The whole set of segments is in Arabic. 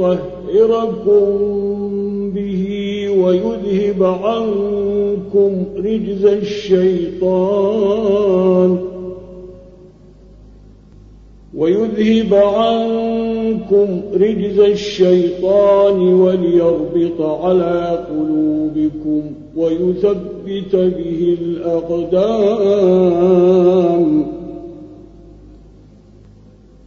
ليطهركم به ويذهب عنكم رجز الشيطان. ويذهب عنكم رجز الشيطان وليربط على قلوبكم ويثبت به الأقدام.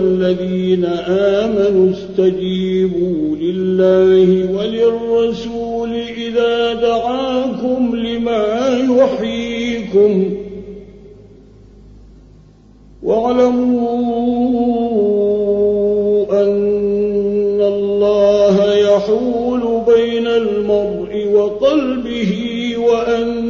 الذين آمنوا استجيبوا لله وللرسول إذا دعاكم لما يحييكم واعلموا أن الله يحول بين المرء وقلبه وأنه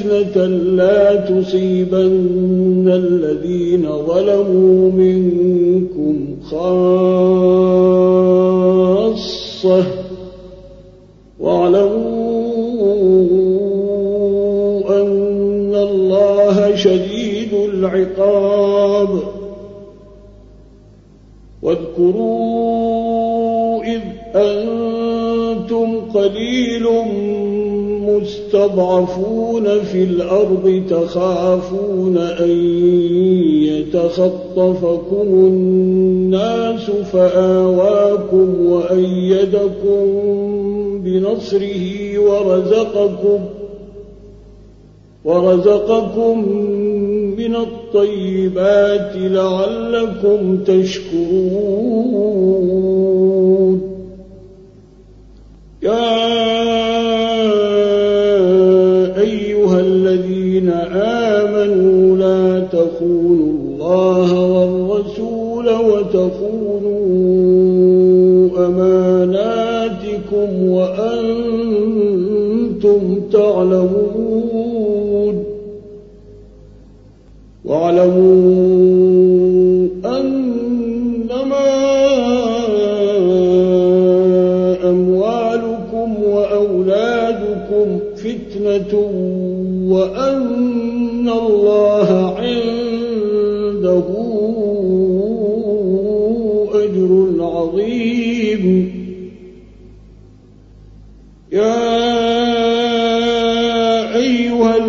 فتنة لا تصيبن الذين ظلموا منكم خاصة. واعلموا أن الله شديد العقاب. واذكروا إذ أنتم قليل المستضعفون في الأرض تخافون أن يتخطفكم الناس فآواكم وأيدكم بنصره ورزقكم ورزقكم من الطيبات لعلكم تشكرون. يا وتخونوا أماناتكم وأنتم تعلمون. واعلموا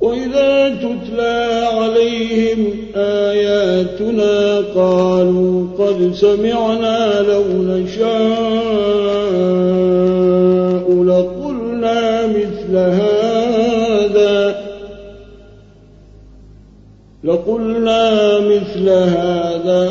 وإذا تتلى عليهم آياتنا قالوا قد سمعنا لو نشاء لقلنا مثل هذا لقلنا مثل هذا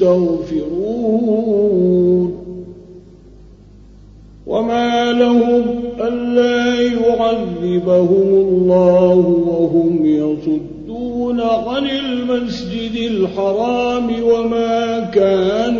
يستغفرون. وما لهم ألا يعذبهم الله وهم يصدون عن المسجد الحرام وما كانوا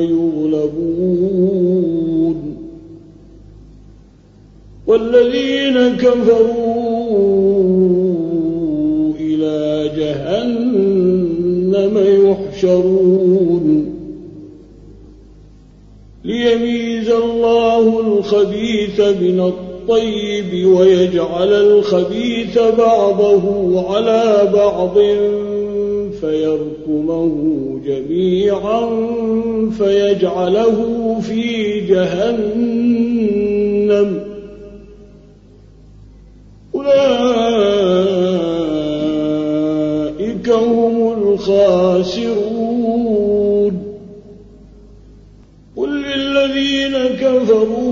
يغلبون. والذين كفروا إلى جهنم يحشرون. ليميز الله الخبيث من الطيب ويجعل الخبيث بعضه على بعض. فيركمه جميعا فيجعله في جهنم. أولئك هم الخاسرون. قل للذين كفروا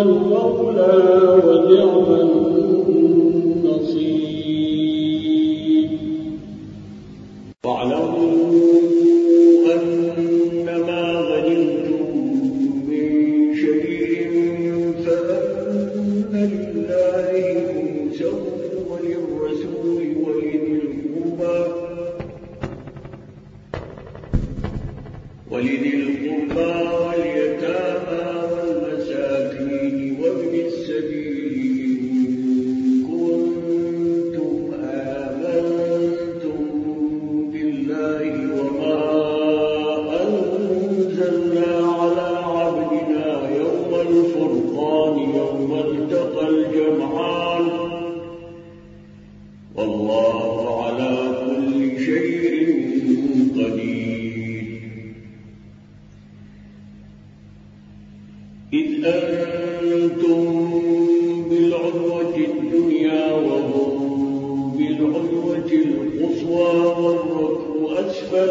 الولى ونعم إذ أنتم الدنيا وهم بالعروة القصوى والركب أسفل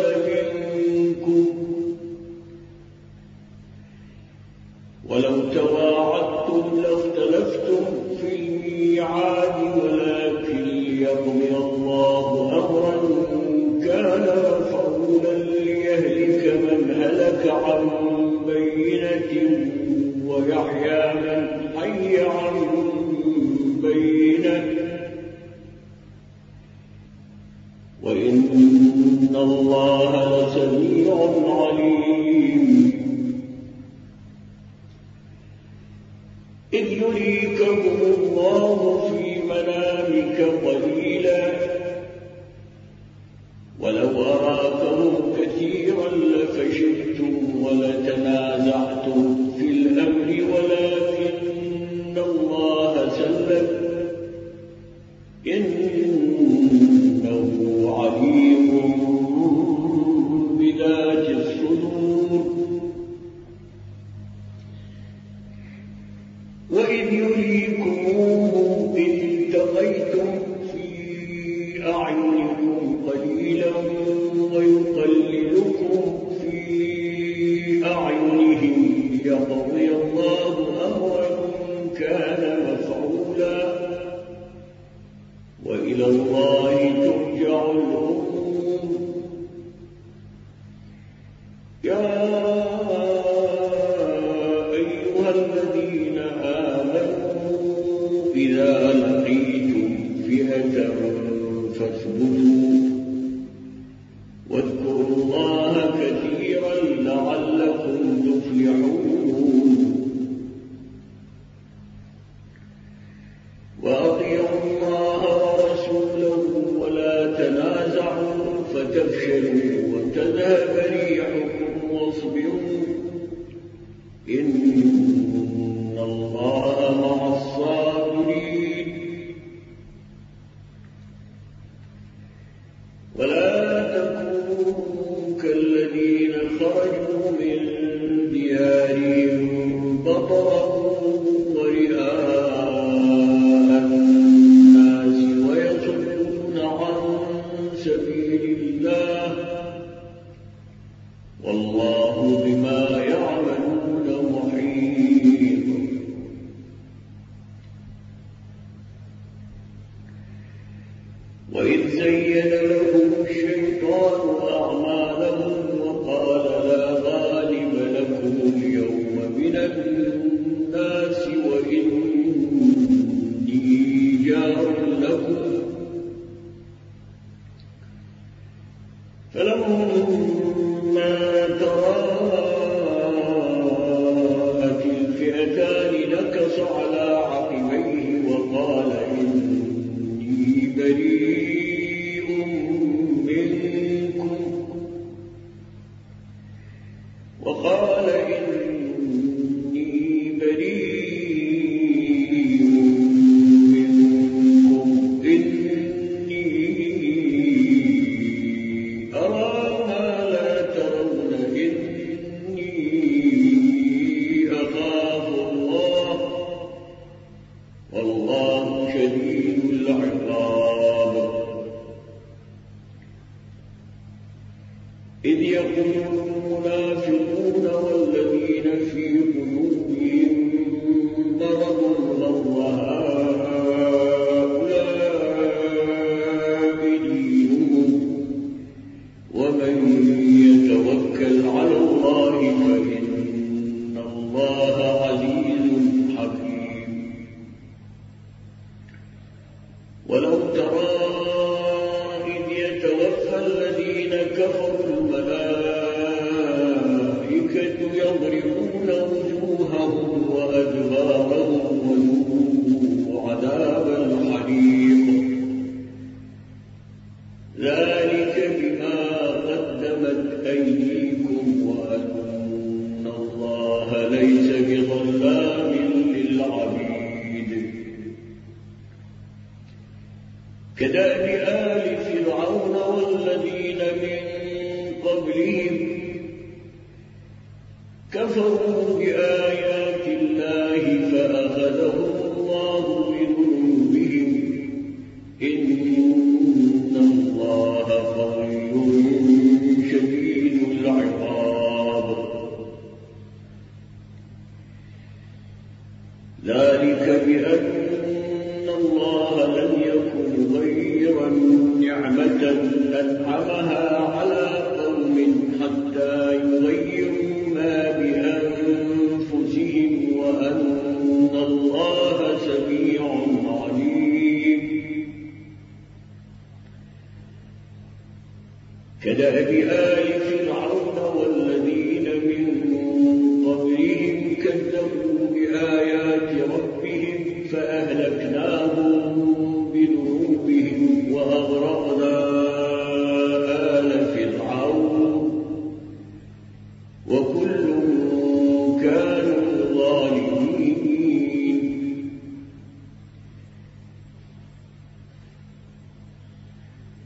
في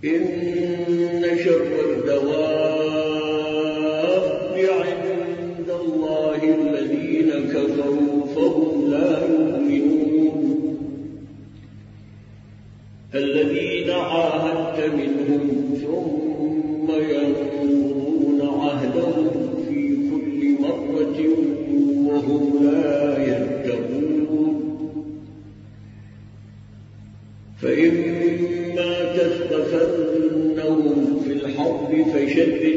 إن شر الدواب عند الله الذين كفروا فهم لا يؤمنون. الذين عاهدت منهم ثم ينظرون عهدهم في كل مرة should be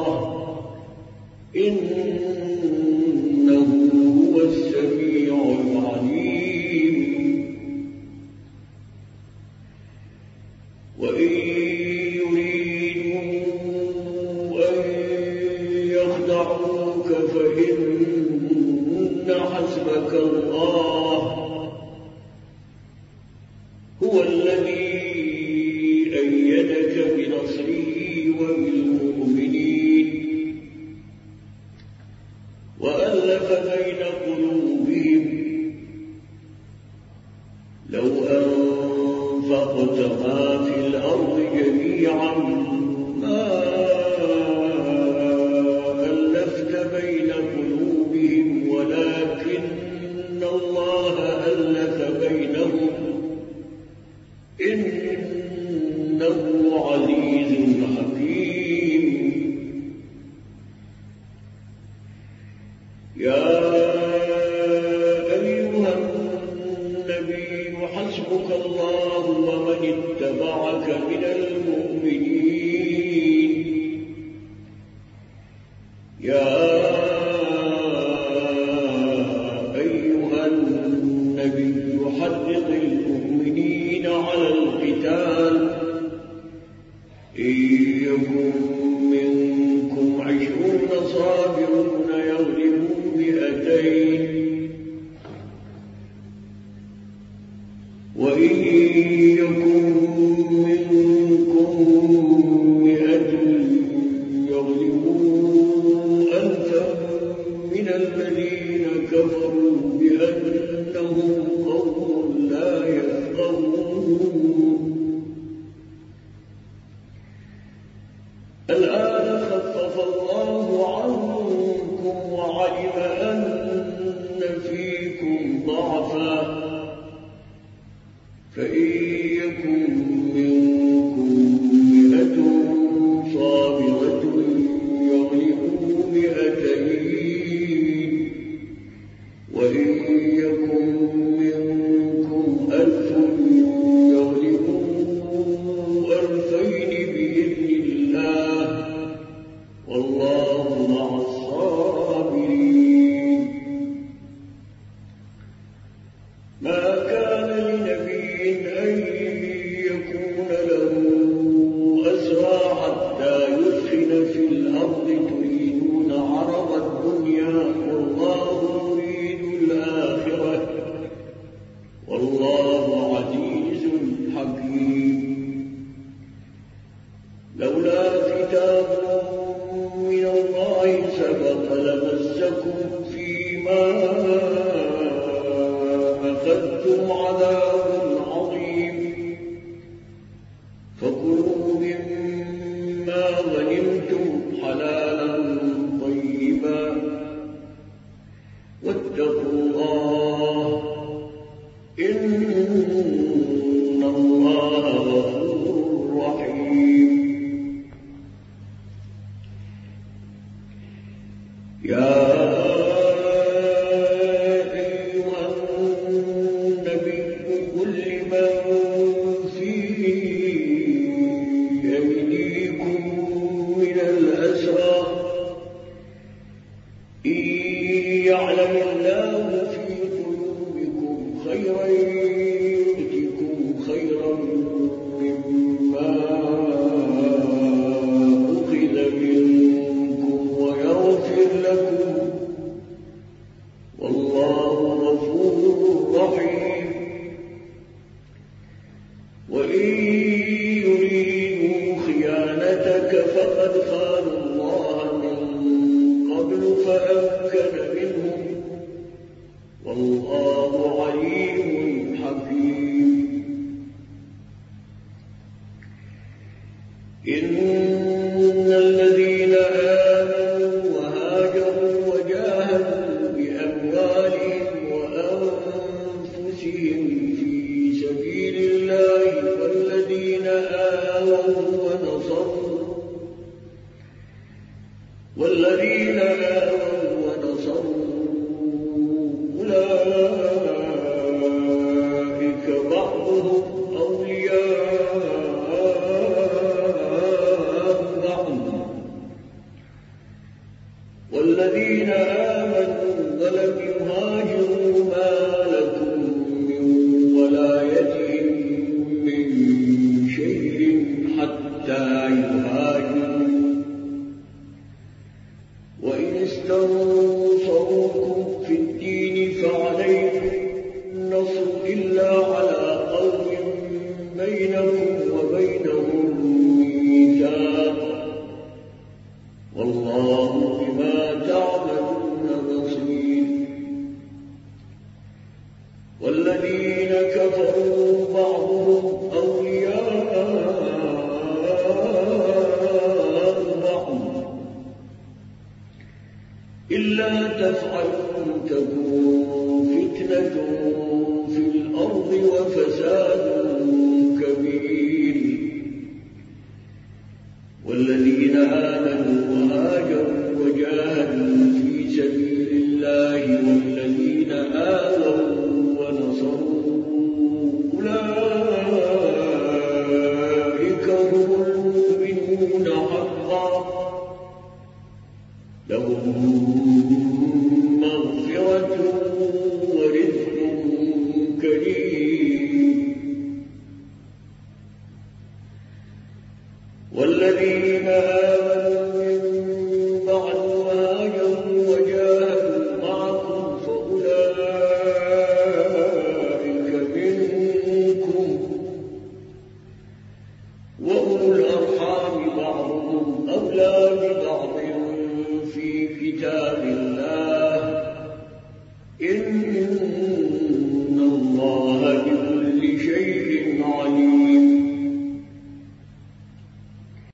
آمنوا والذين آمنوا وهاجروا وجاهدوا